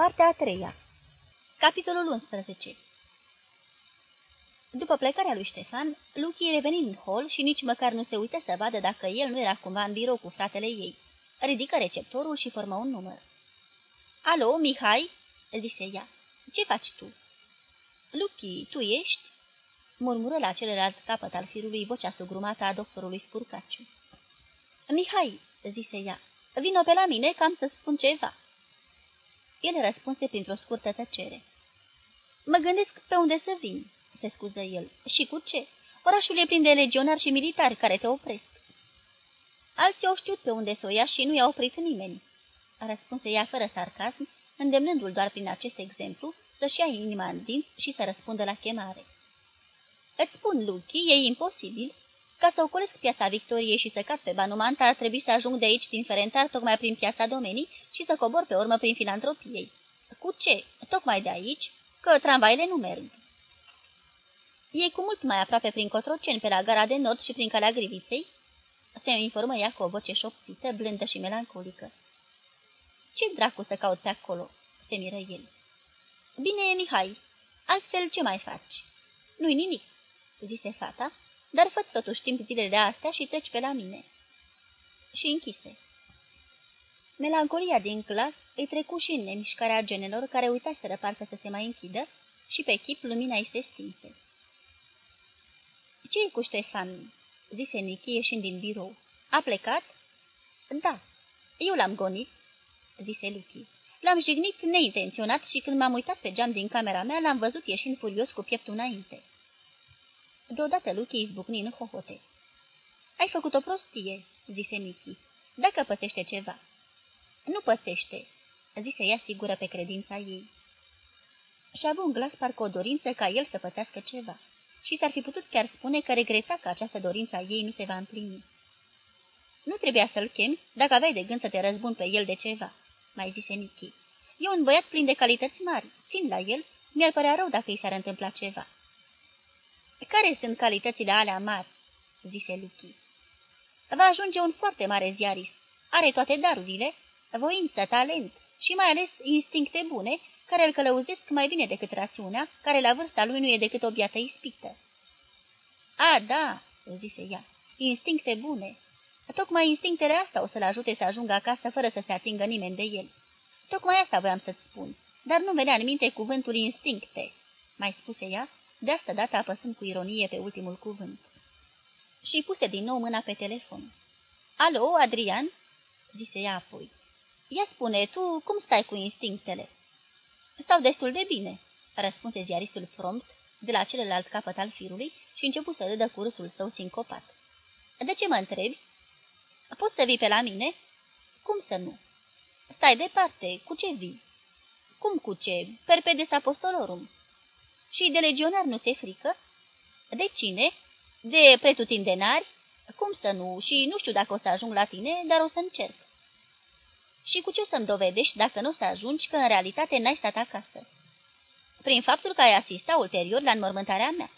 Partea a treia Capitolul 11 După plecarea lui Ștefan, Luchi reveni în hol și nici măcar nu se uită să vadă dacă el nu era cumva în birou cu fratele ei. Ridică receptorul și formă un număr. Alo, Mihai?" zise ea. Ce faci tu?" Luchi, tu ești?" murmură la celălalt capăt al firului vocea sugrumată a doctorului Spurcaciu. Mihai," zise ea, vino pe la mine cam să spun ceva." El răspunse printr-o scurtă tăcere. Mă gândesc pe unde să vin," se scuză el. Și cu ce? Orașul e plin de legionari și militari care te opresc." Alții au știut pe unde să o ia și nu i-a oprit nimeni," răspunse ea fără sarcasm, îndemnându-l doar prin acest exemplu să-și ia inima în dinți și să răspundă la chemare. Îți spun, Luchi, e imposibil. Ca să ocolesc piața Victoriei și să cad pe Banumanta, ar trebui să ajung de aici din Ferentar tocmai prin piața Domenii și să cobor pe urmă prin filantropiei. Cu ce? Tocmai de aici? Că tramvaile nu merg. E cu mult mai aproape prin Cotroceni, pe la gara de nord și prin calea Griviței? Se informă ea cu o voce șoptită, blândă și melancolică. Ce dracu să caut pe acolo?" se miră el. Bine, Mihai, altfel ce mai faci?" Nu-i nimic," zise fata, dar fă-ți totuși timp zilele astea și treci pe la mine." Și închise. Melancolia din clas îi trecu și în nemișcarea genelor care uitaseră parcă să se mai închidă și pe chip lumina îi se stinse. ce e cu Ștefan?" zise Nichi ieșind din birou. A plecat?" Da, eu l-am gonit," zise Luchi. L-am jignit neintenționat și când m-am uitat pe geam din camera mea, l-am văzut ieșind furios cu pieptul înainte. Deodată Luchi izbucni în hohote. Ai făcut o prostie," zise Michi. Dacă pățește ceva." Nu pățește," zise ea sigură pe credința ei. Și avut un glas parcă o dorință ca el să pățească ceva. Și s-ar fi putut chiar spune că regreta că această dorință a ei nu se va împlini. Nu trebuia să-l chemi dacă aveai de gând să te răzbun pe el de ceva," mai zise Michi. E un băiat plin de calități mari. Țin la el. Mi-ar părea rău dacă i s-ar întâmpla ceva." Care sunt calitățile alea mari?" zise Luchi. Va ajunge un foarte mare ziarist. Are toate darurile, voință, talent și mai ales instincte bune, care îl călăuzesc mai bine decât rațiunea, care la vârsta lui nu e decât o biată ispită. A, da," zise ea, instincte bune. Tocmai instinctele astea o să-l ajute să ajungă acasă fără să se atingă nimeni de el. Tocmai asta voiam să-ți spun, dar nu venea în minte cuvântul instincte," mai spuse ea, de asta dată apăsând cu ironie pe ultimul cuvânt. Și puse din nou mâna pe telefon. Alo, Adrian?" zise ea apoi. Ia spune, tu cum stai cu instinctele?" Stau destul de bine," răspunse ziaristul prompt de la celălalt capăt al firului și începu să râdă cu râsul său sincopat. De ce mă întrebi?" Poți să vii pe la mine?" Cum să nu?" Stai departe, cu ce vii?" Cum cu ce? Perpedes apostolorum." Și de legionar nu ți-e frică?" De cine? De pretutindenari? Cum să nu? Și nu știu dacă o să ajung la tine, dar o să încerc." Și cu ce o să-mi dovedești dacă nu o să ajungi că în realitate n-ai stat acasă?" Prin faptul că ai asista ulterior la înmormântarea mea."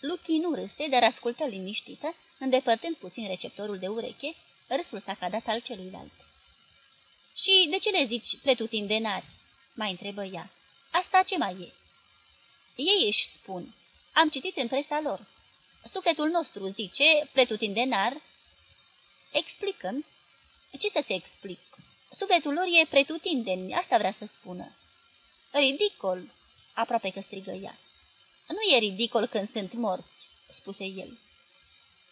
Luchi nu râse, dar ascultă liniștită, îndepărtând puțin receptorul de ureche, râsul s-a cadat al celuilalt. Și de ce le zici pretutindenari?" mai întrebă ea. Asta ce mai e?" Ei își spun. Am citit în presa lor. Sufletul nostru zice, pretutindenar. Explicăm. Ce să-ți explic? Sufletul lor e pretutindeni, asta vrea să spună. Ridicol, aproape că strigă ea. Nu e ridicol când sunt morți, spuse el.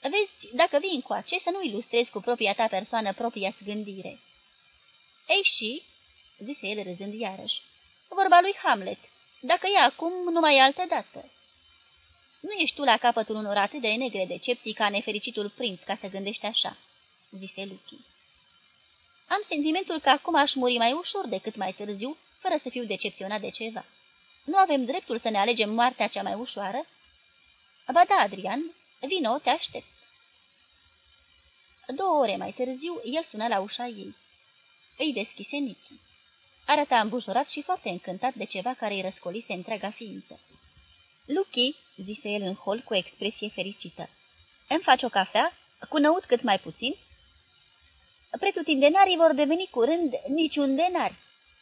Vezi, dacă vii încoace, să nu ilustrezi cu propria ta persoană propria-ți gândire. Ei și, zise el râzând iarăși, vorba lui Hamlet, dacă e acum, numai altă dată. Nu ești tu la capătul unor atât de negre decepții ca nefericitul prinț ca să gândești așa, zise Luchi. Am sentimentul că acum aș muri mai ușor decât mai târziu, fără să fiu decepționat de ceva. Nu avem dreptul să ne alegem moartea cea mai ușoară? Ba da, Adrian, vino, te aștept. Două ore mai târziu, el sună la ușa ei. Îi deschise Nichi. Arăta îmbujorat și foarte încântat de ceva care îi răscolise întreaga ființă. Luchi, zise el în hol cu expresie fericită, îmi faci o cafea? Cu năut cât mai puțin?" Pretutindenarii vor deveni curând niciun denari,"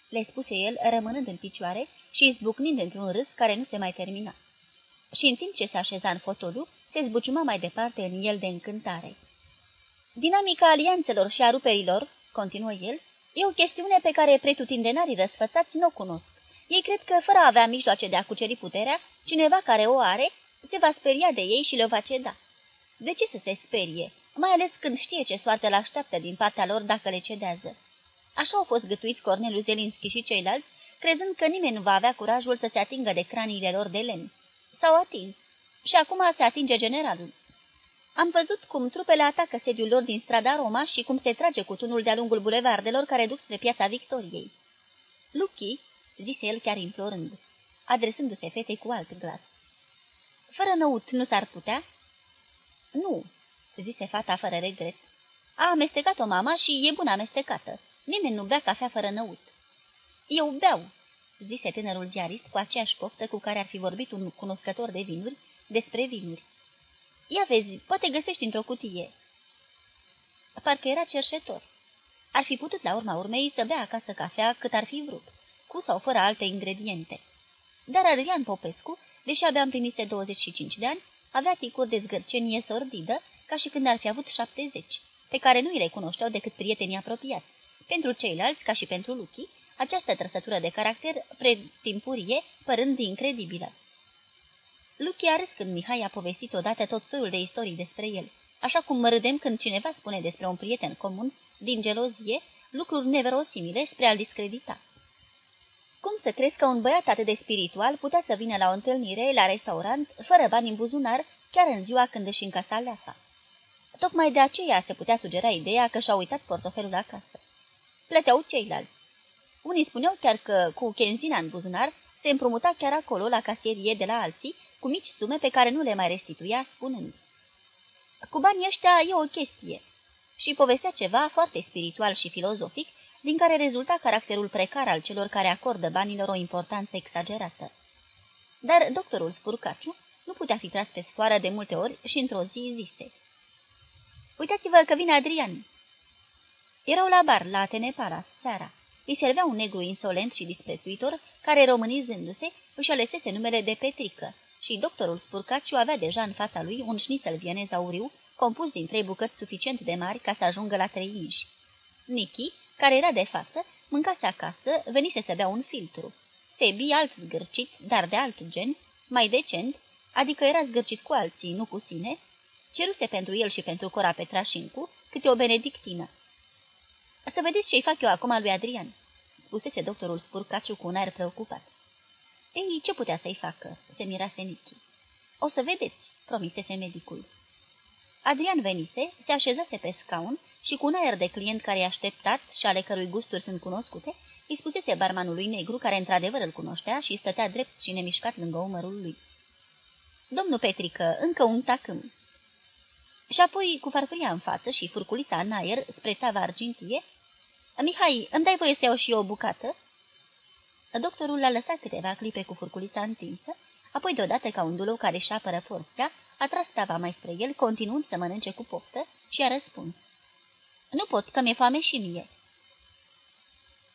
le spuse el, rămânând în picioare și izbucnind într-un râs care nu se mai termina. Și în timp ce se așeza în fotoliu, se zbuciuma mai departe în el de încântare. Dinamica alianțelor și a ruperilor, continuă el, e o chestiune pe care pretutindenarii răsfățați nu o cunosc. Ei cred că, fără a avea mijloace de a cuceri puterea, cineva care o are se va speria de ei și le va ceda. De ce să se sperie, mai ales când știe ce soartă le așteaptă din partea lor dacă le cedează? Așa au fost gătuiți Corneliu Zelinski și ceilalți, crezând că nimeni nu va avea curajul să se atingă de craniile lor de lemn. S-au atins. Și acum se atinge generalul. Am văzut cum trupele atacă sediul lor din strada Roma și cum se trage cu tunul de-a lungul bulevardelor care duc spre piața Victoriei. Luchi, zise el chiar implorând, adresându-se fetei cu alt glas. Fără năut nu s-ar putea? Nu, zise fata fără regret. A amestecat-o mama și e bună amestecată. Nimeni nu bea cafea fără năut. Eu beau, zise tânărul ziarist cu aceeași poftă cu care ar fi vorbit un cunoscător de vinuri despre vinuri. Ia vezi, poate găsești într-o cutie. Parcă era cerșetor. Ar fi putut la urma urmei să bea acasă cafea cât ar fi vrut, cu sau fără alte ingrediente. Dar Adrian Popescu, deși abia împlinise 25 de ani, avea ticuri de zgârcenie sordidă, ca și când ar fi avut 70, pe care nu îi le cunoșteau decât prietenii apropiați. Pentru ceilalți, ca și pentru Luchi, această trăsătură de caracter pretimpurie, părând incredibilă. Luchi a râs când Mihai a povestit odată tot soiul de istorii despre el, așa cum râdem când cineva spune despre un prieten comun, din gelozie, lucruri neverosimile spre a-l discredita. Cum să crezi că un băiat atât de spiritual putea să vină la o întâlnire, la restaurant, fără bani în buzunar, chiar în ziua când își încasa leasa? Tocmai de aceea se putea sugera ideea că și-a uitat portofelul acasă. Plăteau ceilalți. Unii spuneau chiar că, cu chenzina în buzunar, se împrumuta chiar acolo, la casierie de la alții, cu mici sume pe care nu le mai restituia, spunând. Cu banii ăștia e o chestie. Și povestea ceva foarte spiritual și filozofic, din care rezulta caracterul precar al celor care acordă banilor o importanță exagerată. Dar doctorul Spurcaciu nu putea fi tras pe sfoară de multe ori și într-o zi zise. Uitați-vă că vine Adrian. Erau la bar, la Atene Palace, seara. Îi servea un negru insolent și disprețuitor, care, românizându-se, își alesese numele de Petrică, și doctorul Spurcaciu avea deja în fața lui un șnițel vienez auriu, compus din trei bucăți suficient de mari ca să ajungă la trei inși. Nichi, care era de față, mâncase acasă, venise să bea un filtru. Sebi, alt zgârcit, dar de alt gen, mai decent, adică era zgârcit cu alții, nu cu sine, ceruse pentru el și pentru Cora Petrașincu câte o benedictină. Să vedeți ce-i fac eu acum lui Adrian," spusese doctorul Spurcaciu cu un aer preocupat. Ei, ce putea să-i facă?" se mirase Nichi. O să vedeți," promisese medicul. Adrian venise, se așezase pe scaun și cu un aer de client care i-a așteptat și ale cărui gusturi sunt cunoscute, îi spusese barmanului negru, care într-adevăr îl cunoștea și stătea drept și nemișcat lângă umărul lui. Domnul Petrică, încă un tacâm." Și apoi, cu farfuria în față și furculița în aer spre tava argintie, Mihai, îmi dai voie să iau și eu o bucată?" Doctorul l-a lăsat câteva clipe cu furculița întinsă, apoi deodată ca un dulou care își apără forța, a tras tava mai spre el, continuând să mănânce cu poftă și a răspuns. Nu pot, că mi-e foame și mie."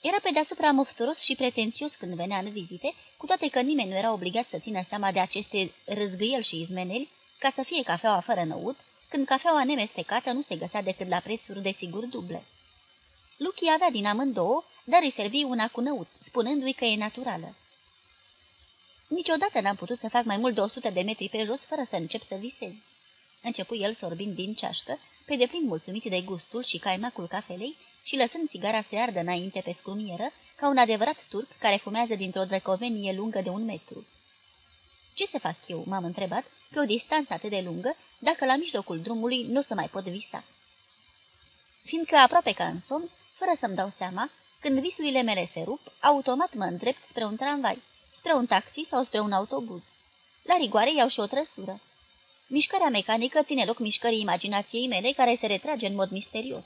Era pe deasupra mofturos și pretențios când venea în vizite, cu toate că nimeni nu era obligat să țină seama de aceste râzgâieli și izmeneli, ca să fie cafeaua fără năut, când cafeaua nemestecată nu se găsea decât la prețuri de sigur duble. Luchi avea din amândouă, dar îi servi una cu năut, spunându-i că e naturală. Niciodată n-am putut să fac mai mult de o sută de metri pe jos fără să încep să visez. Începu el sorbind din ceașcă, pe deplin mulțumit de gustul și caimacul cafelei și lăsând țigara să ardă înainte pe scrumieră, ca un adevărat turc care fumează dintr-o drăcovenie lungă de un metru. Ce să fac eu?" m-am întrebat, pe o distanță atât de lungă, dacă la mijlocul drumului nu o să mai pot visa. Fiindcă aproape ca în somn, fără să-mi dau seama, când visurile mele se rup, automat mă îndrept spre un tramvai, spre un taxi sau spre un autobuz. La rigoare iau și o trăsură. Mișcarea mecanică ține loc mișcării imaginației mele care se retrage în mod misterios.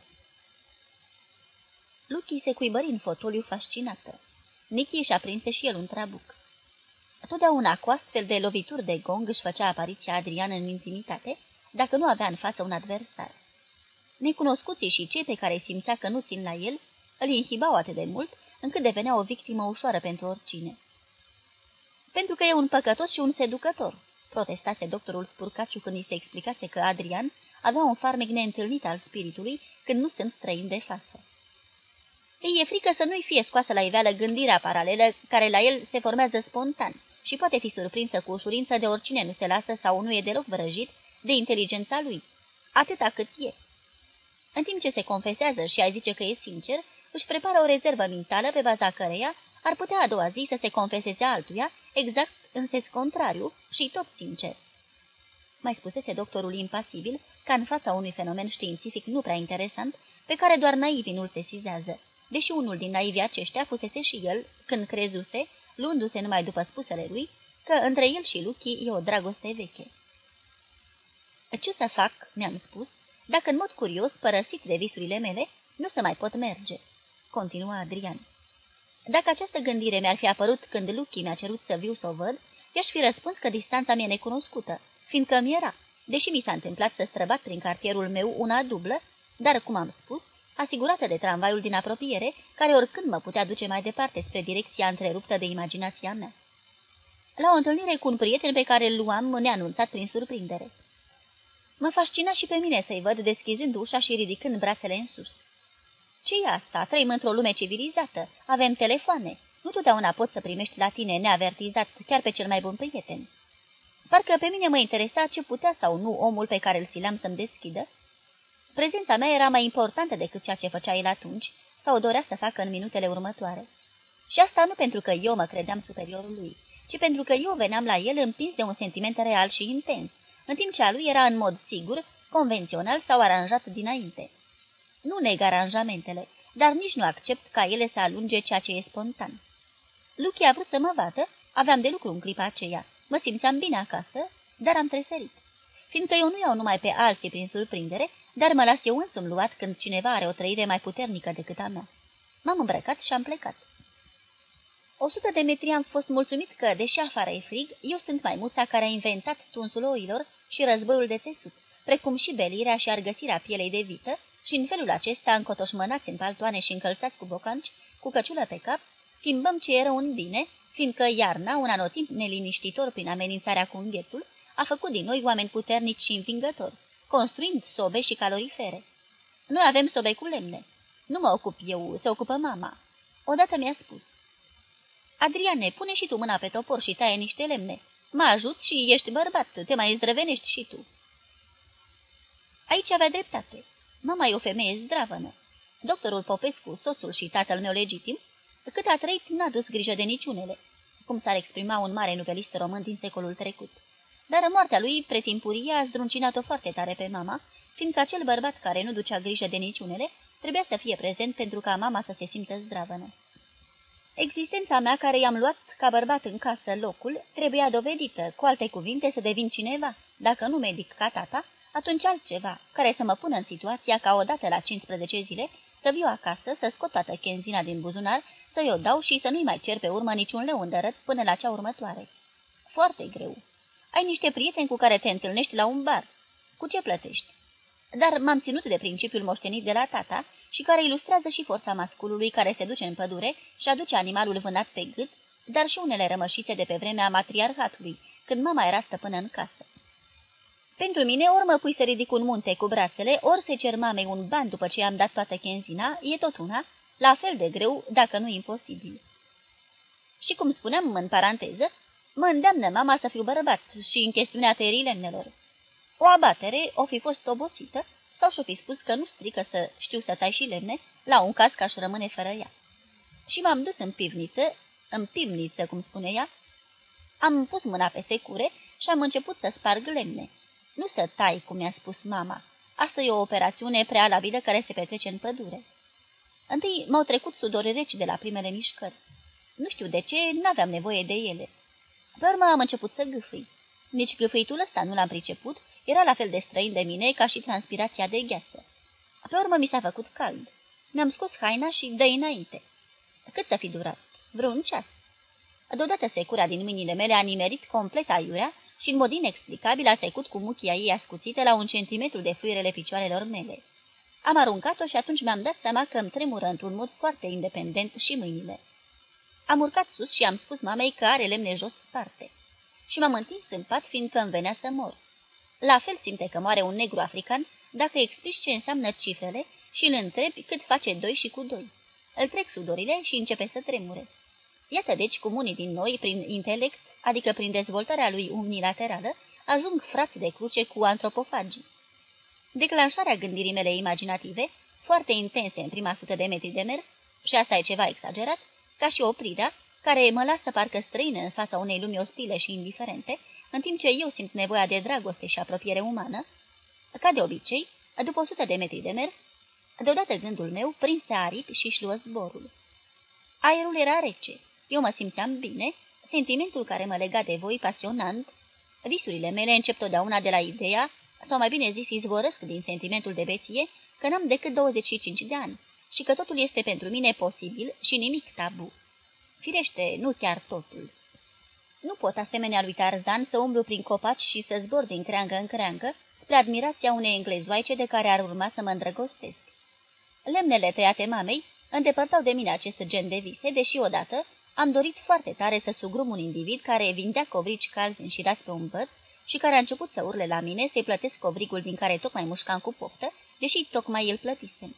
Luchi se cuibări în fotoliu fascinată. Nichi își aprinse și el un trabuc. Totdeauna cu astfel de lovituri de gong își făcea apariția Adrian în intimitate, dacă nu avea în față un adversar. Necunoscuții și cei pe care simțea că nu țin la el, îl inhibau atât de mult, încât devenea o victimă ușoară pentru oricine. Pentru că e un păcătos și un seducător, protestase doctorul Spurcaciu când îi se explicase că Adrian avea un farmec neîntâlnit al spiritului când nu sunt străini de față. Ei e frică să nu-i fie scoasă la iveală gândirea paralelă care la el se formează spontan și poate fi surprinsă cu ușurință de oricine nu se lasă sau nu e deloc vrăjit de inteligența lui, atâta cât e. În timp ce se confesează și a zice că e sincer, își prepară o rezervă mentală pe baza căreia ar putea a doua zi să se confeseze altuia, exact în sens contrariu și tot sincer. Mai spusese doctorul impasibil, ca în fața unui fenomen științific nu prea interesant, pe care doar naivii nu-l sesizează, deși unul din naivii aceștia fusese și el, când crezuse, luându-se numai după spusele lui, că între el și Luchi e o dragoste veche. Ce să fac?" mi-am spus, dacă în mod curios, părăsit de visurile mele, nu se mai pot merge," continua Adrian. Dacă această gândire mi-ar fi apărut când Luchi mi-a cerut să viu să o văd, i-aș fi răspuns că distanța mi-e necunoscută, fiindcă mi era, deși mi s-a întâmplat să străbat prin cartierul meu una dublă, dar, cum am spus, asigurată de tramvaiul din apropiere, care oricând mă putea duce mai departe spre direcția întreruptă de imaginația mea. La o întâlnire cu un prieten pe care îl luam neanunțat prin surprindere. Mă fascina și pe mine să-i văd deschizând ușa și ridicând brațele în sus. Ce e asta? Trăim într-o lume civilizată. Avem telefoane. Nu totdeauna poți să primești la tine neavertizat chiar pe cel mai bun prieten. Parcă pe mine mă interesa ce putea sau nu omul pe care îl sileam să-mi deschidă. Prezența mea era mai importantă decât ceea ce făcea el atunci sau dorea să facă în minutele următoare. Și asta nu pentru că eu mă credeam superiorul lui, ci pentru că eu veneam la el împins de un sentiment real și intens, în timp ce a lui era în mod sigur, convențional sau aranjat dinainte. Nu neg aranjamentele, dar nici nu accept ca ele să alunge ceea ce e spontan. Luchi a vrut să mă vadă, aveam de lucru în clipa aceea, mă simțeam bine acasă, dar am treserit. Fiindcă eu nu iau numai pe alții prin surprindere, dar mă las eu însumi luat când cineva are o trăire mai puternică decât a mea. M-am îmbrăcat și am plecat. O sută de metri am fost mulțumit că, deși afară e frig, eu sunt maimuța care a inventat tunsul oilor și războiul de țesut, precum și belirea și argăsirea pielei de vită, și în felul acesta, încotoșmănați în paltoane și încălțați cu bocanci, cu căciulă pe cap, schimbăm ce era un bine, fiindcă iarna, un anotimp neliniștitor prin amenințarea cu înghețul, a făcut din noi oameni puternici și învingători, construind sobe și calorifere. Noi avem sobe cu lemne. Nu mă ocup eu, se ocupă mama. Odată mi-a spus. Adriane, pune și tu mâna pe topor și taie niște lemne. Mă ajut și ești bărbat, te mai zdrăvenești și tu. Aici avea dreptate. Mama e o femeie zdravănă. Doctorul Popescu, soțul și tatăl meu legitim, cât a trăit, n-a dus grijă de niciunele, cum s-ar exprima un mare novelist român din secolul trecut. Dar moartea lui, pretimpurie, a zdruncinat-o foarte tare pe mama, fiindcă acel bărbat care nu ducea grijă de niciunele trebuia să fie prezent pentru ca mama să se simtă zdravănă. Existența mea, care i-am luat ca bărbat în casă locul, trebuia dovedită, cu alte cuvinte, să devin cineva, dacă nu medic ca tata, atunci altceva, care să mă pună în situația ca odată la 15 zile să viu acasă, să scot toată chenzina din buzunar, să-i o dau și să nu-i mai cer pe urmă niciun leu îndărăt până la cea următoare. Foarte greu. Ai niște prieteni cu care te întâlnești la un bar. Cu ce plătești? Dar m-am ținut de principiul moștenit de la tata și care ilustrează și forța masculului care se duce în pădure și aduce animalul vânat pe gât, dar și unele rămășițe de pe vremea matriarhatului, când mama era stăpână în casă. Pentru mine, ori mă pui să ridic un munte cu brațele, ori să cer mamei un ban după ce am dat toată chenzina, e tot una, la fel de greu, dacă nu imposibil. Și cum spuneam în paranteză, mă îndeamnă mama să fiu bărbat și în chestiunea tăierii lemnelor. O abatere o fi fost obosită sau și-o fi spus că nu strică să știu să tai și lemne, la un caz că aș rămâne fără ea. Și m-am dus în pivniță, în pivniță, cum spune ea, am pus mâna pe secure și am început să sparg lemne. Nu să tai, cum mi-a spus mama. Asta e o operațiune prealabilă care se petrece în pădure. Întâi m-au trecut sudori reci de la primele mișcări. Nu știu de ce, n-aveam nevoie de ele. Pe urmă am început să gâfâi. Nici gâfâitul ăsta nu l-am priceput, era la fel de străin de mine ca și transpirația de gheață. Pe urmă mi s-a făcut cald. Mi-am scos haina și dă înainte. Cât să fi durat? Vreun ceas. Deodată secura din mâinile mele a nimerit complet aiurea și în mod inexplicabil a trecut cu muchia ei ascuțită la un centimetru de fluierele picioarelor mele. Am aruncat-o și atunci mi-am dat seama că îmi tremură într-un mod foarte independent și mâinile. Am urcat sus și am spus mamei că are lemne jos sparte. Și m-am întins în pat, fiindcă îmi venea să mor. La fel simte că moare un negru african dacă explici ce înseamnă cifrele și îl întrebi cât face doi și cu doi. Îl trec sudorile și începe să tremure. Iată deci cum unii din noi, prin intelect, adică prin dezvoltarea lui unilaterală, ajung frați de cruce cu antropofagii. Declanșarea gândirii mele imaginative, foarte intense în prima sută de metri de mers, și asta e ceva exagerat, ca și oprirea, care mă lasă parcă străină în fața unei lumi ostile și indiferente, în timp ce eu simt nevoia de dragoste și apropiere umană, ca de obicei, după o sută de metri de mers, deodată gândul meu prinse aripi și își luă zborul. Aerul era rece, eu mă simțeam bine, sentimentul care mă lega de voi pasionant, visurile mele încep totdeauna de la ideea, sau mai bine zis izvorăsc din sentimentul de beție, că n-am decât 25 de ani și că totul este pentru mine posibil și nimic tabu. Firește, nu chiar totul. Nu pot, asemenea lui Tarzan, să umblu prin copaci și să zbor din creangă în creangă, spre admirația unei englezoaice de care ar urma să mă îndrăgostesc. Lemnele tăiate mamei îndepărtau de mine acest gen de vise, deși odată am dorit foarte tare să sugrum un individ care vindea covrici calzi înșirați pe un băț și care a început să urle la mine să-i plătesc covrigul din care tocmai mușcam cu poftă, deși tocmai el plătisem.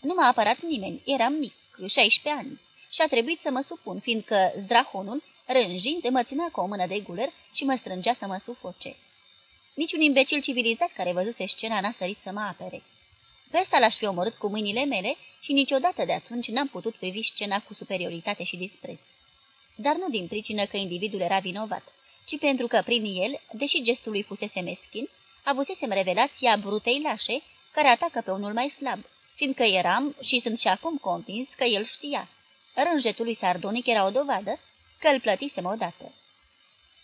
Nu m-a apărat nimeni, eram mic, 16 ani, și a trebuit să mă supun, fiindcă zdrahonul, rânjind, mă ținea cu o mână de guler și mă strângea să mă sufoce. Niciun imbecil civilizat care văzuse scena n-a sărit să mă apere. Pe ăsta l-aș fi omorât cu mâinile mele și niciodată de atunci n-am putut privi scena cu superioritate și dispreț. Dar nu din pricină că individul era vinovat, ci pentru că prin el, deși gestul lui fusese meschin, avusesem revelația brutei lașe care atacă pe unul mai slab, fiindcă eram și sunt și acum convins că el știa. Rânjetul lui sardonic era o dovadă că îl plătisem odată.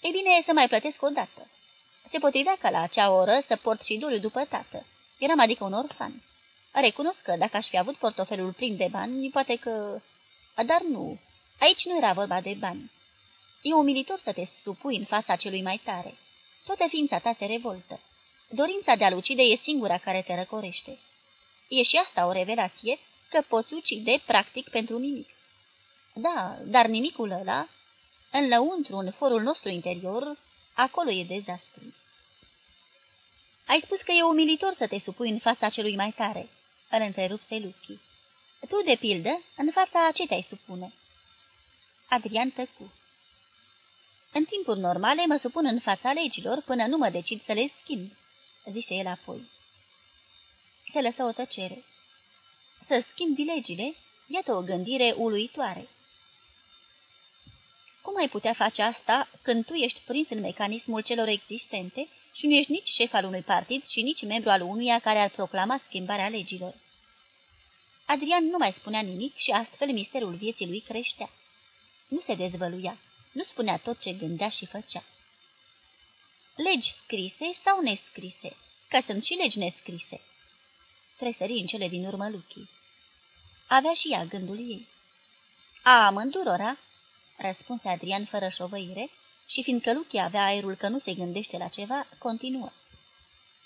E bine să mai plătesc odată. Se potrivea ca la acea oră să port și dul după tată. Eram adică un orfan. Recunosc că dacă aș fi avut portofelul plin de bani, poate că... Dar nu, aici nu era vorba de bani. E umilitor să te supui în fața celui mai tare. Toată ființa ta se revoltă. Dorința de a ucide e singura care te răcorește. E și asta o revelație că poți ucide practic pentru nimic. Da, dar nimicul ăla, în lăuntru, în forul nostru interior, acolo e dezastru. Ai spus că e umilitor să te supui în fața celui mai tare, îl întrerupse Luchi. Tu, de pildă, în fața ce te-ai supune? Adrian tăcu. În timpuri normale mă supun în fața legilor până nu mă decid să le schimb, zise el apoi. Se lăsă o tăcere. Să schimbi legile? Iată o gândire uluitoare. Cum ai putea face asta când tu ești prins în mecanismul celor existente și nu ești nici șef al unui partid și nici membru al unuia care ar proclama schimbarea legilor? Adrian nu mai spunea nimic și astfel misterul vieții lui creștea. Nu se dezvăluia, nu spunea tot ce gândea și făcea. Legi scrise sau nescrise, că sunt și legi nescrise. Tresări în cele din urmă Luchii. Avea și ea gândul ei. A amândurora, răspunse Adrian fără șovăire, și fiindcă Luchi avea aerul că nu se gândește la ceva, continuă.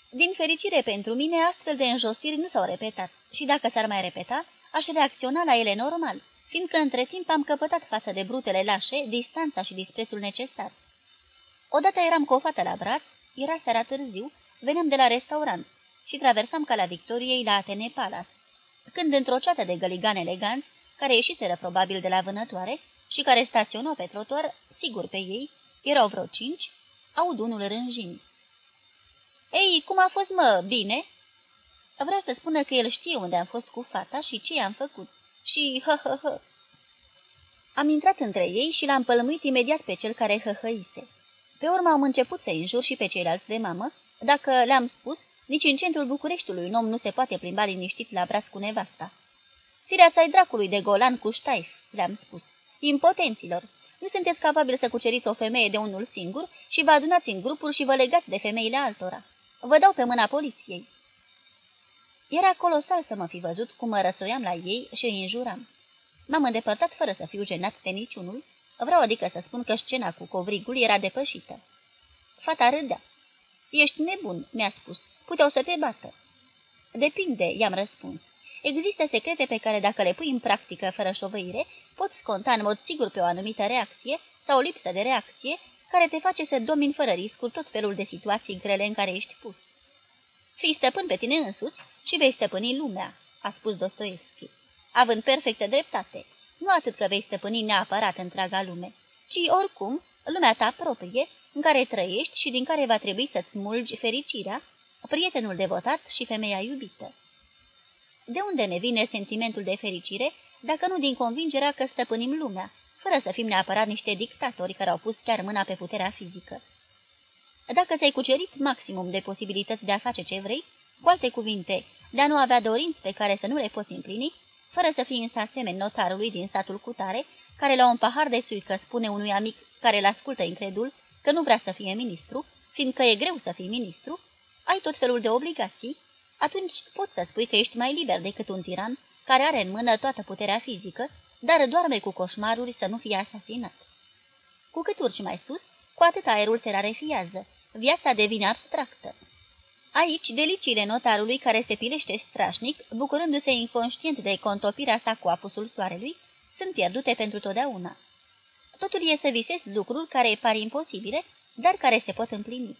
Din fericire pentru mine, astfel de înjosiri nu s-au repetat și dacă s-ar mai repeta, aș reacționa la ele normal, fiindcă între timp am căpătat față de brutele lașe distanța și disprețul necesar. Odată eram cu o fată la braț, era seara târziu, veneam de la restaurant și traversam la Victoriei la Atene Palace, când într-o ceată de găligani eleganți, care ieșiseră probabil de la vânătoare și care staționau pe trotuar, sigur pe ei, erau vreo cinci, aud unul rânjind. Ei, cum a fost, mă, bine?" Vrea să spună că el știe unde am fost cu fata și ce i-am făcut. Și hă-hă-hă. Am intrat între ei și l-am pălmuit imediat pe cel care hăhăise. Pe urmă am început să înjur și pe ceilalți de mamă, dacă le-am spus, nici în centrul Bucureștiului un om nu se poate plimba liniștit la braț cu nevasta. Firea ai dracului de golan cu ștaif, le-am spus. Impotenților, nu sunteți capabili să cuceriți o femeie de unul singur și vă adunați în grupuri și vă legați de femeile altora. Vă dau pe mâna poliției. Era colosal să mă fi văzut cum mă răsoiam la ei și îi înjuram. M-am îndepărtat fără să fiu jenat de niciunul, vreau adică să spun că scena cu covrigul era depășită. Fata râdea. Ești nebun," mi-a spus. Puteau să te bată." Depinde, i-am răspuns. Există secrete pe care, dacă le pui în practică fără șovăire, poți conta în mod sigur pe o anumită reacție sau o lipsă de reacție care te face să domini fără riscul tot felul de situații grele în care ești pus. Fii stăpân pe tine însuți și vei stăpâni lumea, a spus Dostoevski, având perfectă dreptate. Nu atât că vei stăpâni neapărat întreaga lume, ci oricum lumea ta proprie, în care trăiești și din care va trebui să-ți smulgi fericirea, prietenul devotat și femeia iubită. De unde ne vine sentimentul de fericire, dacă nu din convingerea că stăpânim lumea, fără să fim neapărat niște dictatori care au pus chiar mâna pe puterea fizică? Dacă ți-ai cucerit maximum de posibilități de a face ce vrei, cu alte cuvinte, de a nu avea dorinți pe care să nu le poți împlini, fără să fii însă asemeni notarului din satul cutare, care la un pahar de suică spune unui amic care îl ascultă incredul că nu vrea să fie ministru, fiindcă e greu să fii ministru, ai tot felul de obligații, atunci poți să spui că ești mai liber decât un tiran care are în mână toată puterea fizică, dar doarme cu coșmaruri să nu fie asasinat. Cu cât urci mai sus, cu atât aerul se rarefiază, viața devine abstractă. Aici, deliciile notarului care se pilește strașnic, bucurându-se inconștient de contopirea sa cu apusul soarelui, sunt pierdute pentru totdeauna. Totul e să visezi lucruri care par imposibile, dar care se pot împlini.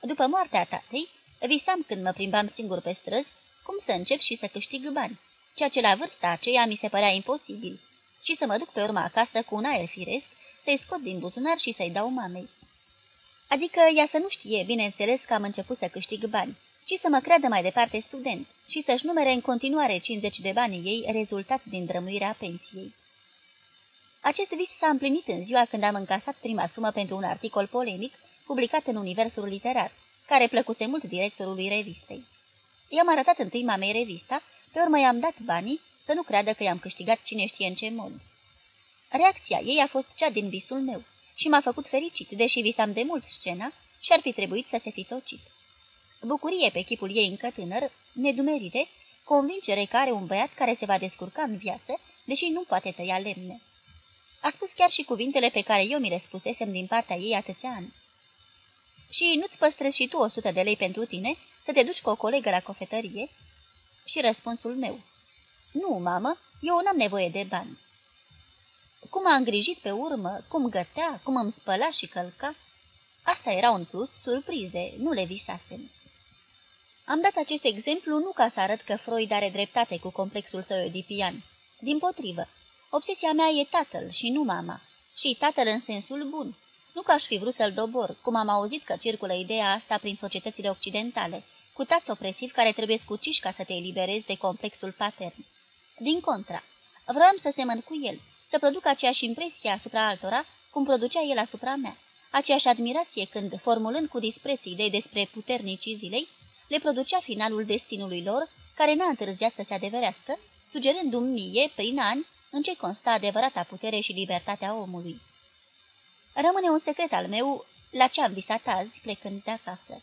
După moartea tatei, visam când mă plimbam singur pe străzi, cum să încep și să câștig bani, ceea ce la vârsta aceea mi se părea imposibil, și să mă duc pe urmă acasă cu un aer firesc, să-i scot din buzunar și să-i dau mamei. Adică ea să nu știe, bineînțeles, că am început să câștig bani, ci să mă creadă mai departe student și să-și numere în continuare 50 de bani ei rezultați din drămuirea pensiei. Acest vis s-a împlinit în ziua când am încasat prima sumă pentru un articol polemic publicat în Universul Literar, care plăcuse mult directorului revistei. I-am arătat întâi mamei revista, pe urmă i-am dat banii, să nu creadă că i-am câștigat cine știe în ce mod. Reacția ei a fost cea din visul meu și m-a făcut fericit, deși visam de mult scena și ar fi trebuit să se fi tocit. Bucurie pe chipul ei încă tânăr, nedumerire, convingere că are un băiat care se va descurca în viață, deși nu poate tăia lemne. A spus chiar și cuvintele pe care eu mi le spusesem din partea ei atâția ani. Și nu-ți păstrezi și tu o sută de lei pentru tine, să te duci cu o colegă la cofetărie? Și răspunsul meu. Nu, mamă, eu n-am nevoie de bani. Cum a îngrijit pe urmă, cum gătea, cum îmi spăla și călca, asta era un plus surprize, nu le visasem. Am dat acest exemplu nu ca să arăt că Freud are dreptate cu complexul său edipian. Din potrivă, obsesia mea e tatăl și nu mama, și tatăl în sensul bun. Nu că aș fi vrut să-l dobor, cum am auzit că circulă ideea asta prin societățile occidentale, cu tați opresivi care trebuie scuciși ca să te eliberezi de complexul patern. Din contra, vreau să semăn cu el, să produc aceeași impresie asupra altora, cum producea el asupra mea, aceeași admirație când, formulând cu dispreț idei despre puternicii zilei, le producea finalul destinului lor, care n-a întârziat să se adeverească, sugerându-mi mie, prin ani, în ce consta adevărata putere și libertatea omului. Rămâne un secret al meu la ce am visat azi, plecând de acasă.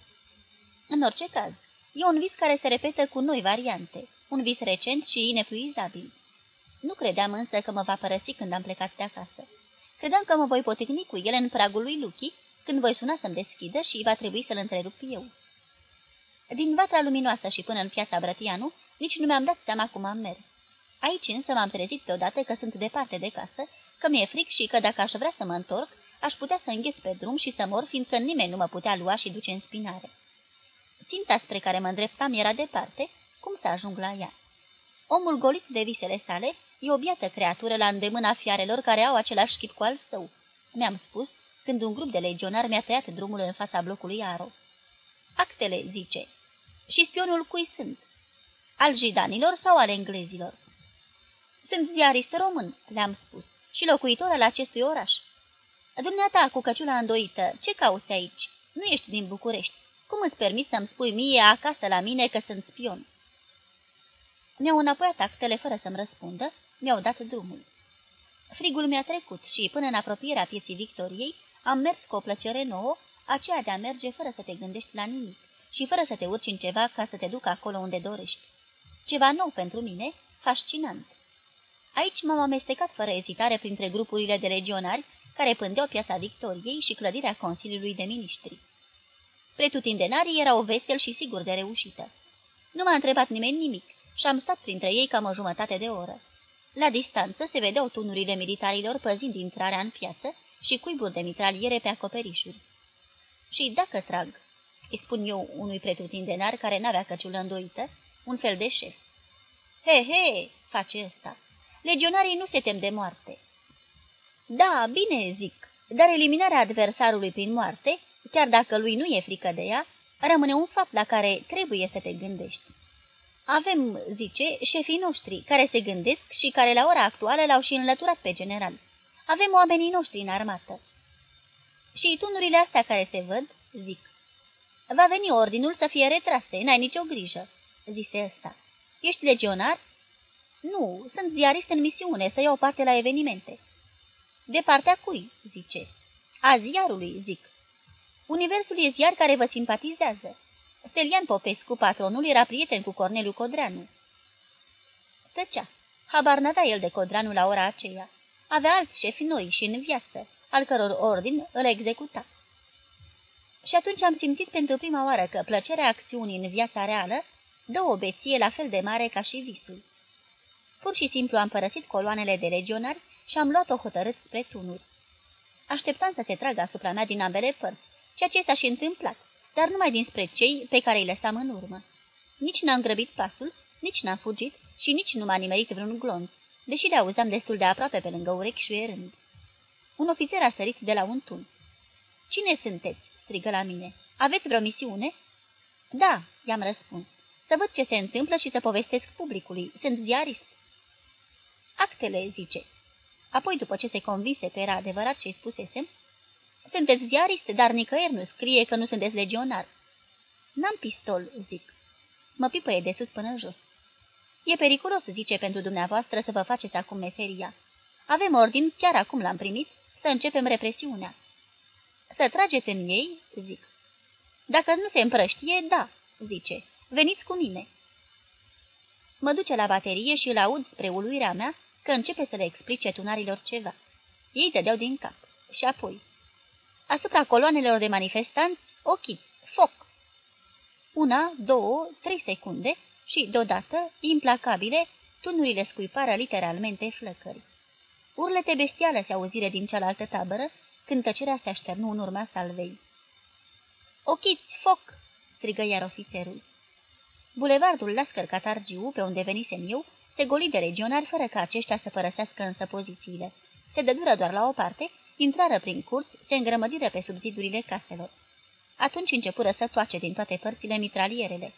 În orice caz, e un vis care se repetă cu noi variante, un vis recent și inepuizabil. Nu credeam însă că mă va părăsi când am plecat de acasă. Credeam că mă voi poticni cu el în pragul lui Luchi, când voi suna să-mi deschidă și va trebui să-l întrerup eu. Din vatra luminoasă și până în piața Brătianu, nici nu mi-am dat seama cum am mers. Aici însă m-am trezit deodată că sunt departe de casă, că mi-e fric și că dacă aș vrea să mă întorc, aș putea să îngheț pe drum și să mor, fiindcă nimeni nu mă putea lua și duce în spinare. Ținta spre care mă îndreptam era departe, cum să ajung la ea? Omul golit de visele sale e o biată creatură la îndemâna fiarelor care au același chip cu al său, mi-am spus, când un grup de legionari mi-a tăiat drumul în fața blocului Aro. Actele, zice. Și spionul cui sunt? Al jidanilor sau al englezilor? Sunt ziarist român, le-am spus, și locuitor al acestui oraș. Dumneata, cu căciula îndoită, ce cauți aici? Nu ești din București. Cum îți permiți să-mi spui mie acasă la mine că sunt spion?" Mi-au înapoiat actele fără să-mi răspundă, mi-au dat drumul. Frigul mi-a trecut și, până în apropierea pieții Victoriei, am mers cu o plăcere nouă, aceea de a merge fără să te gândești la nimic și fără să te urci în ceva ca să te ducă acolo unde dorești. Ceva nou pentru mine, fascinant. Aici m-am amestecat fără ezitare printre grupurile de legionari care pândeau piața Victoriei și clădirea Consiliului de Ministri. Pretutindenarii erau vesel și sigur de reușită. Nu m-a întrebat nimeni nimic și am stat printre ei cam o jumătate de oră. La distanță se vedeau tunurile militarilor păzind intrarea în piață și cuiburi de mitraliere pe acoperișuri. Și dacă trag, îi spun eu unui pretutindenar care n-avea căciulă îndoită, un fel de șef. He, he, face ăsta. Legionarii nu se tem de moarte. Da, bine zic, dar eliminarea adversarului prin moarte, chiar dacă lui nu e frică de ea, rămâne un fapt la care trebuie să te gândești. Avem, zice, șefii noștri, care se gândesc și care la ora actuală l-au și înlăturat pe general. Avem oamenii noștri în armată. Și tunurile astea care se văd, zic. Va veni ordinul să fie retrase, n-ai nicio grijă, zise ăsta. Ești legionar? Nu, sunt ziarist în misiune, să iau parte la evenimente. De partea cui, zice. A ziarului, zic. Universul e ziar care vă simpatizează. Stelian Popescu, patronul, era prieten cu Corneliu Codreanu. Tăcea. Habar n-avea el de Codreanu la ora aceea. Avea alți șefi noi și în viață, al căror ordin îl executa. Și atunci am simțit pentru prima oară că plăcerea acțiunii în viața reală dă o beție la fel de mare ca și visul. Pur și simplu am părăsit coloanele de legionari și am luat-o hotărât spre tunuri. Așteptam să se tragă asupra mea din ambele părți, ceea ce s-a și întâmplat, dar numai dinspre cei pe care îi lăsam în urmă. Nici n-am grăbit pasul, nici n-am fugit și nici nu m-a nimerit vreun glonț, deși le auzam destul de aproape pe lângă urechi șuierând. Un ofițer a sărit de la un tun. Cine sunteți?" strigă la mine. Aveți vreo misiune?" Da," i-am răspuns. Să văd ce se întâmplă și să povestesc publicului. Sunt ziarist." Actele, zice. Apoi, după ce se convise că era adevărat ce-i spusesem, sunteți ziarist, dar nicăieri nu scrie că nu sunteți legionar. N-am pistol, zic. Mă pipăie de sus până jos. E periculos, zice, pentru dumneavoastră să vă faceți acum meseria. Avem ordin, chiar acum l-am primit, să începem represiunea. Să trageți în ei, zic. Dacă nu se împrăștie, da, zice. Veniți cu mine. Mă duce la baterie și îl aud spre uluirea mea că începe să le explice tunarilor ceva. Ei dădeau din cap. Și apoi, asupra coloanelor de manifestanți, ochiți, foc. Una, două, trei secunde și, deodată, implacabile, tunurile scuipară literalmente flăcări. Urlete bestiale se auzire din cealaltă tabără, când tăcerea se așternu în urma salvei. Ochiți, foc!" strigă iar ofițerul. Bulevardul Lascăr Catargiu, pe unde venisem eu, se goli de regionari fără ca aceștia să părăsească însă pozițiile. Se dădură doar la o parte, intrară prin curți, se îngrămădiră pe subzidurile caselor. Atunci începură să toace din toate părțile mitralierele.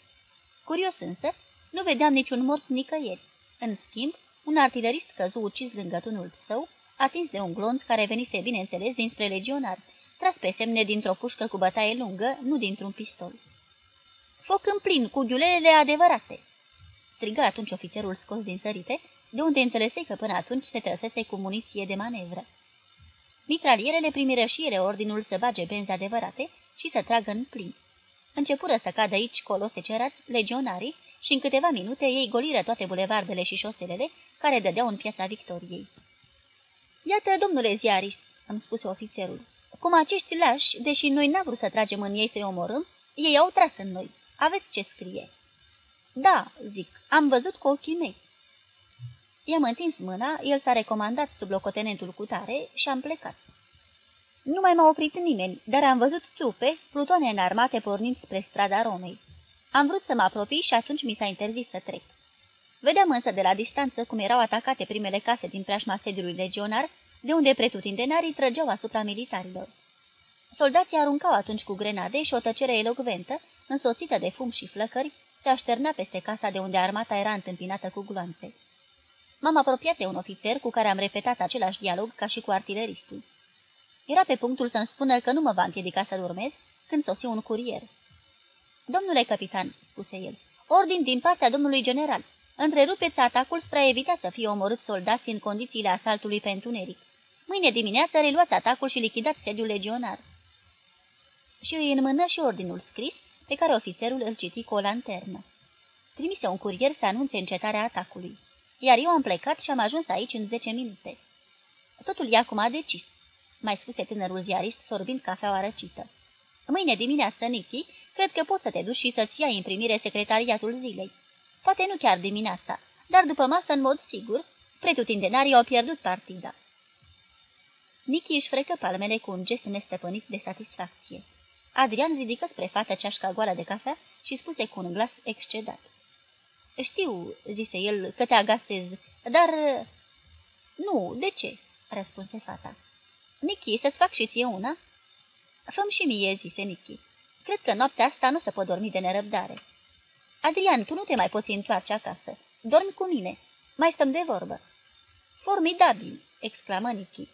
Curios însă, nu vedeam niciun mort nicăieri. În schimb, un artilerist căzu ucis lângă tunul său, atins de un glonț care venise bineînțeles dinspre legionar, tras pe semne dintr-o pușcă cu bătaie lungă, nu dintr-un pistol. Foc în plin, cu ghiulelele adevărate!" Strigă atunci ofițerul scos din sărite, de unde înțelese că până atunci se trăsese cu muniție de manevră. Mitralierele primiră și ele ordinul să bage benzi adevărate și să tragă în plin. Începură să cadă aici colose cerați, legionarii, și în câteva minute ei goliră toate bulevardele și șoselele care dădeau în piața Victoriei. Iată, domnule ziarist," îmi spuse ofițerul, cum acești lași, deși noi n-am vrut să tragem în ei să-i omorâm, ei au tras în noi. Aveți ce scrie?" Da," zic, am văzut cu ochii mei." I-am întins mâna, el s-a recomandat sub locotenentul cu tare și am plecat. Nu mai m-a oprit nimeni, dar am văzut trupe, plutoane înarmate pornind spre strada Romei. Am vrut să mă apropii și atunci mi s-a interzis să trec. Vedeam însă de la distanță cum erau atacate primele case din preajma sediului legionar, de unde pretutindenarii trăgeau asupra militarilor. Soldații aruncau atunci cu grenade și o tăcere elocventă, însoțită de fum și flăcări, se așterna peste casa de unde armata era întâmpinată cu gloanțe. M-am apropiat de un ofițer cu care am repetat același dialog ca și cu artileristul. Era pe punctul să-mi spună că nu mă va împiedica să urmez, când sosi un curier. Domnule capitan," spuse el, ordin din partea domnului general. Întrerupeți atacul spre a evita să fie omorât soldați în condițiile asaltului pe întuneric. Mâine dimineață reluați atacul și lichidați sediul legionar. Și îi înmână și ordinul scris, pe care ofițerul îl citi cu o lanternă. Trimise un curier să anunțe încetarea atacului, iar eu am plecat și am ajuns aici în zece minute. Totul e acum decis, mai spuse tânărul ziarist, sorbind cafeaua răcită. Mâine dimineață, Nichi, Cred că poți să te duci și să-ți iai în primire secretariatul zilei. Poate nu chiar dimineața, dar după masă, în mod sigur, pretutindenarii au pierdut partida. Nichi își frecă palmele cu un gest nestăpânit de satisfacție. Adrian ridică spre față ceașca goală de cafea și spuse cu un glas excedat. Știu," zise el, că te agasez, dar... Nu, de ce?" răspunse fata. Nichi, să-ți fac și ție una?" Făm și mie," zise Nichi. Cred că noaptea asta nu se pot dormi de nerăbdare." Adrian, tu nu te mai poți întoarce acasă. Dormi cu mine. Mai stăm de vorbă." Formidabil!" exclamă Nichi.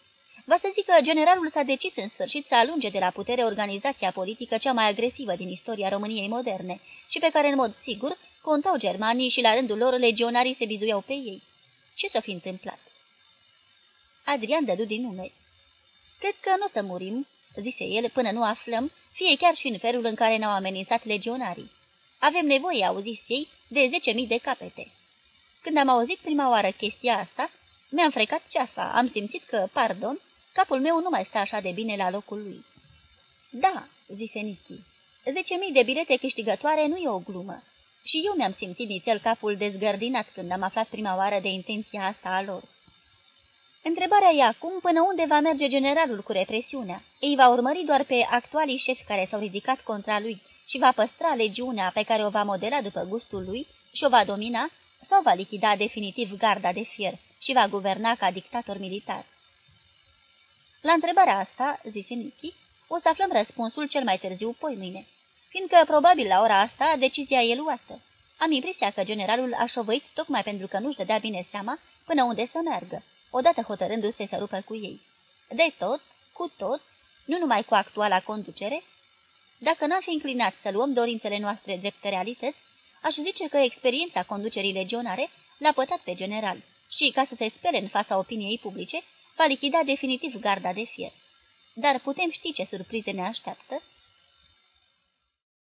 Va să zic că generalul s-a decis în sfârșit să alunge de la putere organizația politică cea mai agresivă din istoria României moderne și pe care, în mod sigur, contau germanii și la rândul lor legionarii se bizuiau pe ei. Ce s-a fi întâmplat? Adrian dădu din nume. Cred că nu o să murim, zise el, până nu aflăm, fie chiar și în felul în care ne-au amenințat legionarii. Avem nevoie, auziți ei, de zece mii de capete. Când am auzit prima oară chestia asta, mi-am frecat ceafa, am simțit că, pardon, capul meu nu mai stă așa de bine la locul lui. Da, zise Nichi, zece mii de bilete câștigătoare nu e o glumă. Și eu mi-am simțit nițel capul dezgărdinat când am aflat prima oară de intenția asta a lor. Întrebarea e acum până unde va merge generalul cu represiunea. Ei va urmări doar pe actualii șefi care s-au ridicat contra lui și va păstra legiunea pe care o va modela după gustul lui și o va domina sau va lichida definitiv garda de fier și va guverna ca dictator militar. La întrebarea asta, zise Nichi, o să aflăm răspunsul cel mai târziu poi mâine, fiindcă probabil la ora asta decizia e luată. Am impresia că generalul a șovăit tocmai pentru că nu-și dădea bine seama până unde să meargă, odată hotărându-se să rupă cu ei. De tot, cu tot, nu numai cu actuala conducere, dacă n-am fi inclinat să luăm dorințele noastre drept realități, aș zice că experiența conducerii legionare l-a pătat pe general și, ca să se spele în fața opiniei publice, va lichida definitiv garda de fier. Dar putem ști ce surprize ne așteaptă